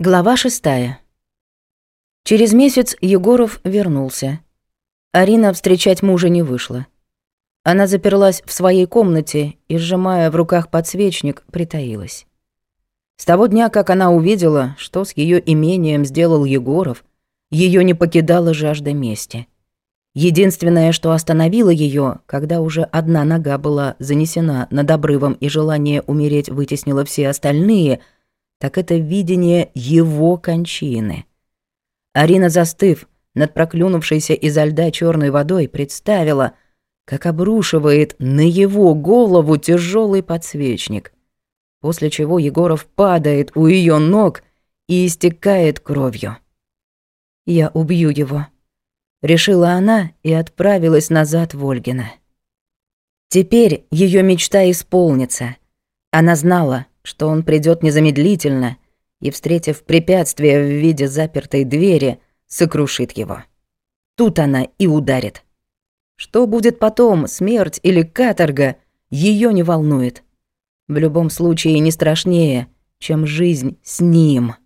Глава шестая. Через месяц Егоров вернулся. Арина встречать мужа не вышла. Она заперлась в своей комнате и, сжимая в руках подсвечник, притаилась. С того дня, как она увидела, что с ее имением сделал Егоров, ее не покидала жажда мести. Единственное, что остановило ее, когда уже одна нога была занесена над обрывом и желание умереть вытеснило все остальные – так это видение его кончины. Арина, застыв над проклюнувшейся изо льда черной водой, представила, как обрушивает на его голову тяжелый подсвечник, после чего Егоров падает у ее ног и истекает кровью. «Я убью его», — решила она и отправилась назад в Ольгина. Теперь ее мечта исполнится. Она знала, что он придет незамедлительно и, встретив препятствие в виде запертой двери, сокрушит его. Тут она и ударит. Что будет потом, смерть или каторга, ее не волнует. В любом случае не страшнее, чем жизнь с ним.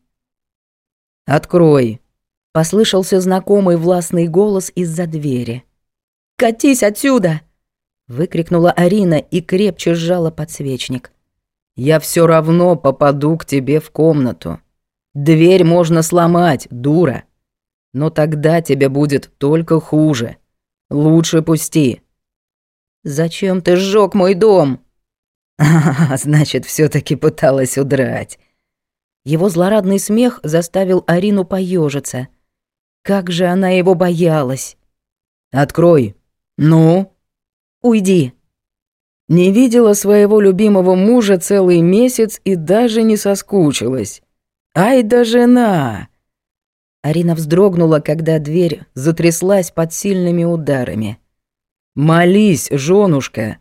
«Открой!» — послышался знакомый властный голос из-за двери. «Катись отсюда!» — выкрикнула Арина и крепче сжала подсвечник. Я все равно попаду к тебе в комнату. Дверь можно сломать, дура. Но тогда тебе будет только хуже. Лучше пусти. Зачем ты сжег мой дом? Значит, все-таки пыталась удрать. Его злорадный смех заставил Арину поежиться. Как же она его боялась. Открой. Ну? Уйди. Не видела своего любимого мужа целый месяц и даже не соскучилась. Ай да жена!» Арина вздрогнула, когда дверь затряслась под сильными ударами. «Молись, женушка!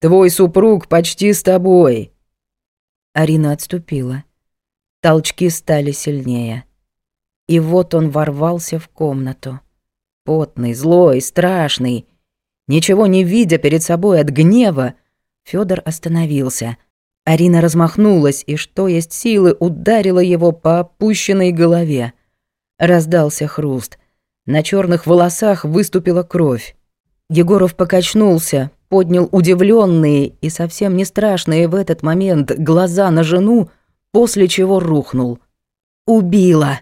Твой супруг почти с тобой!» Арина отступила. Толчки стали сильнее. И вот он ворвался в комнату. Потный, злой, страшный — Ничего не видя перед собой от гнева, Федор остановился. Арина размахнулась и, что есть силы, ударила его по опущенной голове. Раздался хруст. На черных волосах выступила кровь. Егоров покачнулся, поднял удивленные и совсем не страшные в этот момент глаза на жену, после чего рухнул. «Убила!»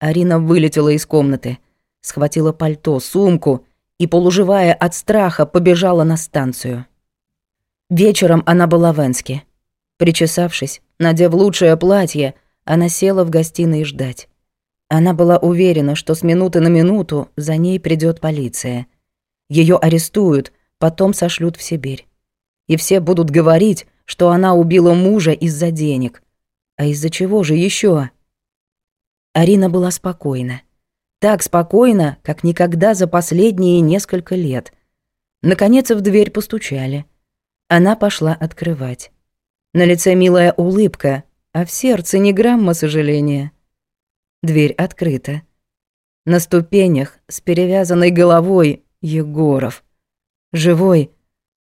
Арина вылетела из комнаты, схватила пальто, сумку — и, полуживая от страха, побежала на станцию. Вечером она была в Энске. Причесавшись, надев лучшее платье, она села в гостиной ждать. Она была уверена, что с минуты на минуту за ней придет полиция. Ее арестуют, потом сошлют в Сибирь. И все будут говорить, что она убила мужа из-за денег. А из-за чего же еще? Арина была спокойна так спокойно, как никогда за последние несколько лет. Наконец в дверь постучали. Она пошла открывать. На лице милая улыбка, а в сердце ни грамма сожаления. Дверь открыта. На ступенях с перевязанной головой Егоров. Живой,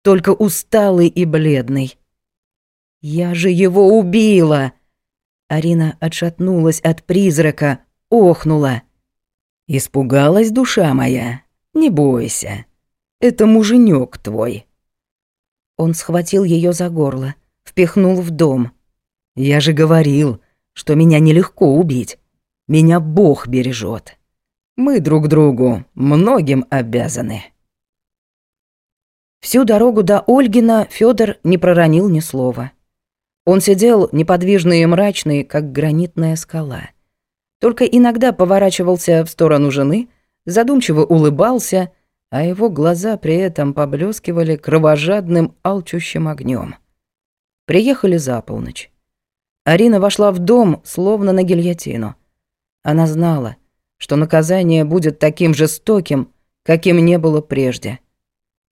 только усталый и бледный. «Я же его убила!» Арина отшатнулась от призрака, охнула. Испугалась душа моя, не бойся. Это муженек твой. Он схватил ее за горло, впихнул в дом. Я же говорил, что меня нелегко убить. Меня Бог бережет. Мы друг другу многим обязаны. Всю дорогу до Ольгина Федор не проронил ни слова. Он сидел неподвижный и мрачный, как гранитная скала только иногда поворачивался в сторону жены, задумчиво улыбался, а его глаза при этом поблескивали кровожадным алчущим огнем. Приехали за полночь. Арина вошла в дом, словно на гильотину. Она знала, что наказание будет таким жестоким, каким не было прежде.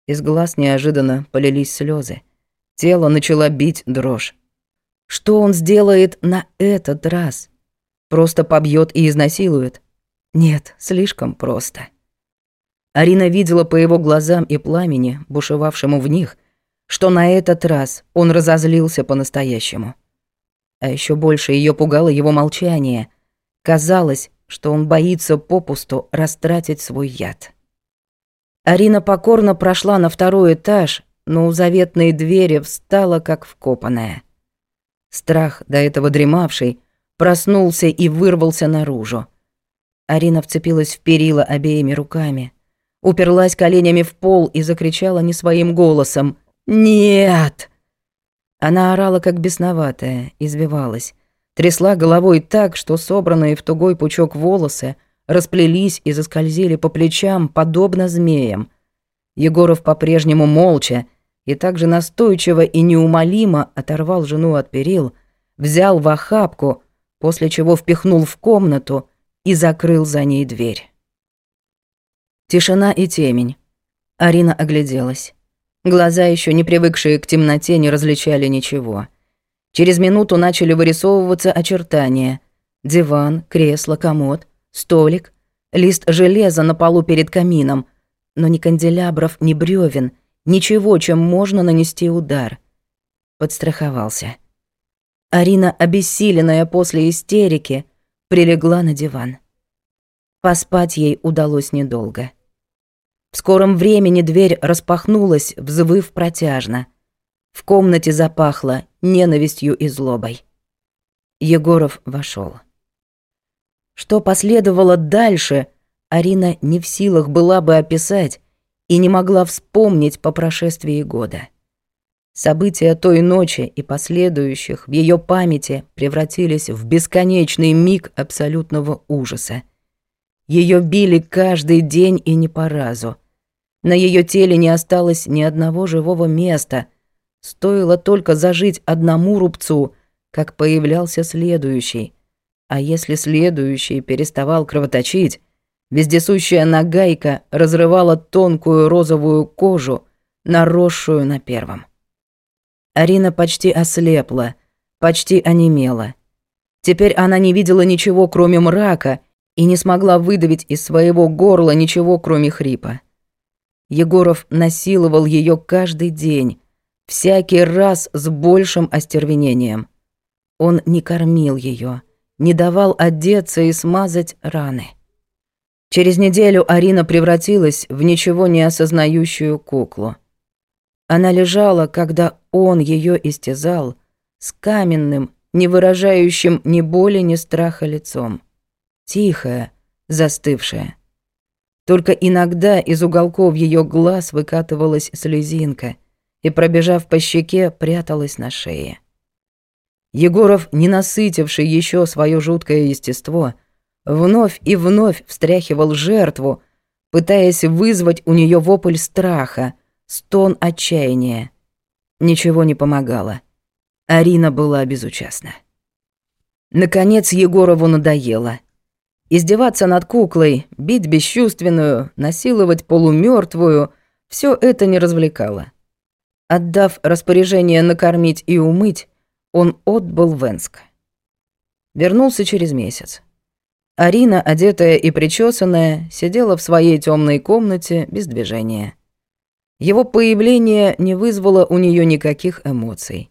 Из глаз неожиданно полились слезы. Тело начало бить дрожь. Что он сделает на этот раз? — просто побьет и изнасилует. Нет, слишком просто. Арина видела по его глазам и пламени, бушевавшему в них, что на этот раз он разозлился по-настоящему. А еще больше ее пугало его молчание. Казалось, что он боится попусту растратить свой яд. Арина покорно прошла на второй этаж, но у заветной двери встала как вкопанная. Страх, до этого дремавший, проснулся и вырвался наружу. Арина вцепилась в перила обеими руками, уперлась коленями в пол и закричала не своим голосом «Нет!». Она орала, как бесноватая, избивалась, трясла головой так, что собранные в тугой пучок волосы расплелись и заскользили по плечам, подобно змеям. Егоров по-прежнему молча и также настойчиво и неумолимо оторвал жену от перил, взял в охапку — после чего впихнул в комнату и закрыл за ней дверь. Тишина и темень. Арина огляделась. Глаза, еще не привыкшие к темноте, не различали ничего. Через минуту начали вырисовываться очертания. Диван, кресло, комод, столик, лист железа на полу перед камином, но ни канделябров, ни бревен, ничего, чем можно нанести удар. Подстраховался. Арина, обессиленная после истерики, прилегла на диван. Поспать ей удалось недолго. В скором времени дверь распахнулась, взвыв протяжно. В комнате запахло ненавистью и злобой. Егоров вошел. Что последовало дальше, Арина не в силах была бы описать и не могла вспомнить по прошествии года. События той ночи и последующих в ее памяти превратились в бесконечный миг абсолютного ужаса. Ее били каждый день и не по разу. На ее теле не осталось ни одного живого места. Стоило только зажить одному рубцу, как появлялся следующий. А если следующий переставал кровоточить, вездесущая нагайка разрывала тонкую розовую кожу, наросшую на первом. Арина почти ослепла, почти онемела. Теперь она не видела ничего, кроме мрака, и не смогла выдавить из своего горла ничего, кроме хрипа. Егоров насиловал ее каждый день, всякий раз с большим остервенением. Он не кормил ее, не давал одеться и смазать раны. Через неделю Арина превратилась в ничего не осознающую куклу – она лежала, когда он ее истязал, с каменным, не выражающим ни боли, ни страха лицом. Тихая, застывшая. Только иногда из уголков ее глаз выкатывалась слезинка и, пробежав по щеке, пряталась на шее. Егоров, не насытивший еще свое жуткое естество, вновь и вновь встряхивал жертву, пытаясь вызвать у нее вопль страха — стон отчаяния. Ничего не помогало. Арина была безучастна. Наконец Егорову надоело. Издеваться над куклой, бить бесчувственную, насиловать полумертвую — все это не развлекало. Отдав распоряжение накормить и умыть, он отбыл в Энск. Вернулся через месяц. Арина, одетая и причесанная, сидела в своей темной комнате без движения. Его появление не вызвало у нее никаких эмоций.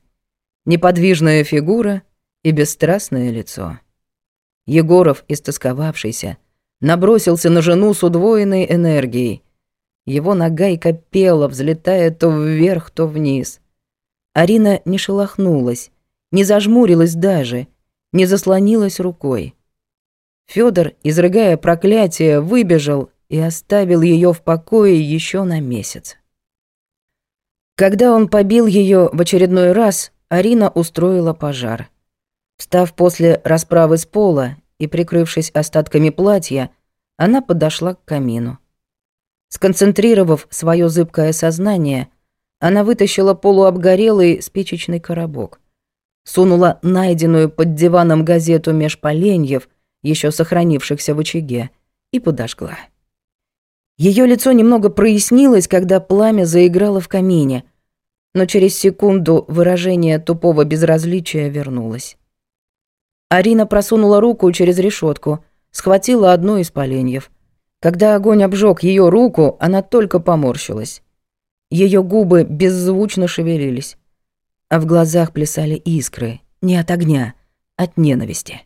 Неподвижная фигура и бесстрастное лицо. Егоров, истосковавшийся, набросился на жену с удвоенной энергией. Его нагайка копела, взлетая то вверх, то вниз. Арина не шелохнулась, не зажмурилась даже, не заслонилась рукой. Фёдор, изрыгая проклятие, выбежал и оставил ее в покое еще на месяц. Когда он побил ее в очередной раз, Арина устроила пожар. Встав после расправы с пола и прикрывшись остатками платья, она подошла к камину. Сконцентрировав свое зыбкое сознание, она вытащила полуобгорелый спичечный коробок, сунула найденную под диваном газету меж поленьев, еще сохранившихся в очаге, и подожгла. Ее лицо немного прояснилось, когда пламя заиграло в камине, но через секунду выражение тупого безразличия вернулось. Арина просунула руку через решетку, схватила одно из поленьев. Когда огонь обжег ее руку, она только поморщилась. Ее губы беззвучно шевелились, а в глазах плясали искры, не от огня, от ненависти.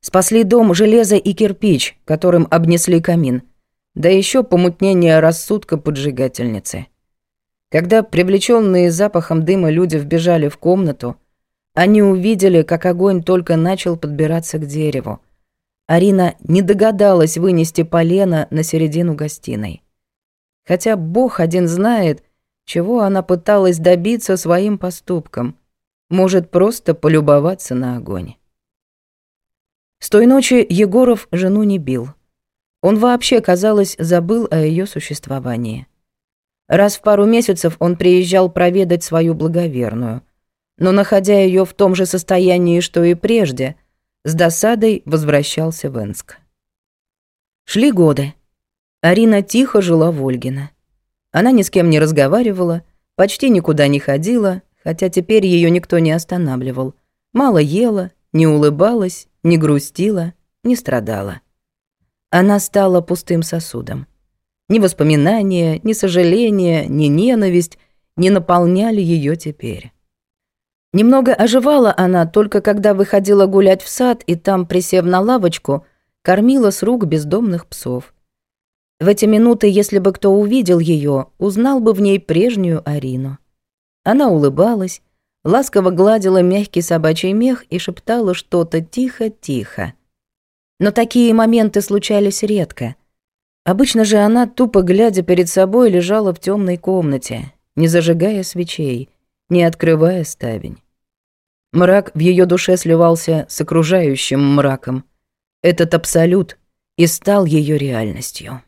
Спасли дом железо и кирпич, которым обнесли камин – да еще помутнение рассудка поджигательницы. Когда привлеченные запахом дыма люди вбежали в комнату, они увидели, как огонь только начал подбираться к дереву. Арина не догадалась вынести полено на середину гостиной. Хотя бог один знает, чего она пыталась добиться своим поступком. Может, просто полюбоваться на огонь. С той ночи Егоров жену не бил – он вообще, казалось, забыл о ее существовании. Раз в пару месяцев он приезжал проведать свою благоверную, но, находя ее в том же состоянии, что и прежде, с досадой возвращался в Энск. Шли годы. Арина тихо жила в Ольгино. Она ни с кем не разговаривала, почти никуда не ходила, хотя теперь ее никто не останавливал. Мало ела, не улыбалась, не грустила, не страдала. Она стала пустым сосудом. Ни воспоминания, ни сожаления, ни ненависть не наполняли ее теперь. Немного оживала она только когда выходила гулять в сад и там, присев на лавочку, кормила с рук бездомных псов. В эти минуты, если бы кто увидел ее, узнал бы в ней прежнюю Арину. Она улыбалась, ласково гладила мягкий собачий мех и шептала что-то тихо-тихо. Но такие моменты случались редко. Обычно же она, тупо глядя перед собой, лежала в темной комнате, не зажигая свечей, не открывая ставень. Мрак в ее душе сливался с окружающим мраком. Этот абсолют и стал ее реальностью.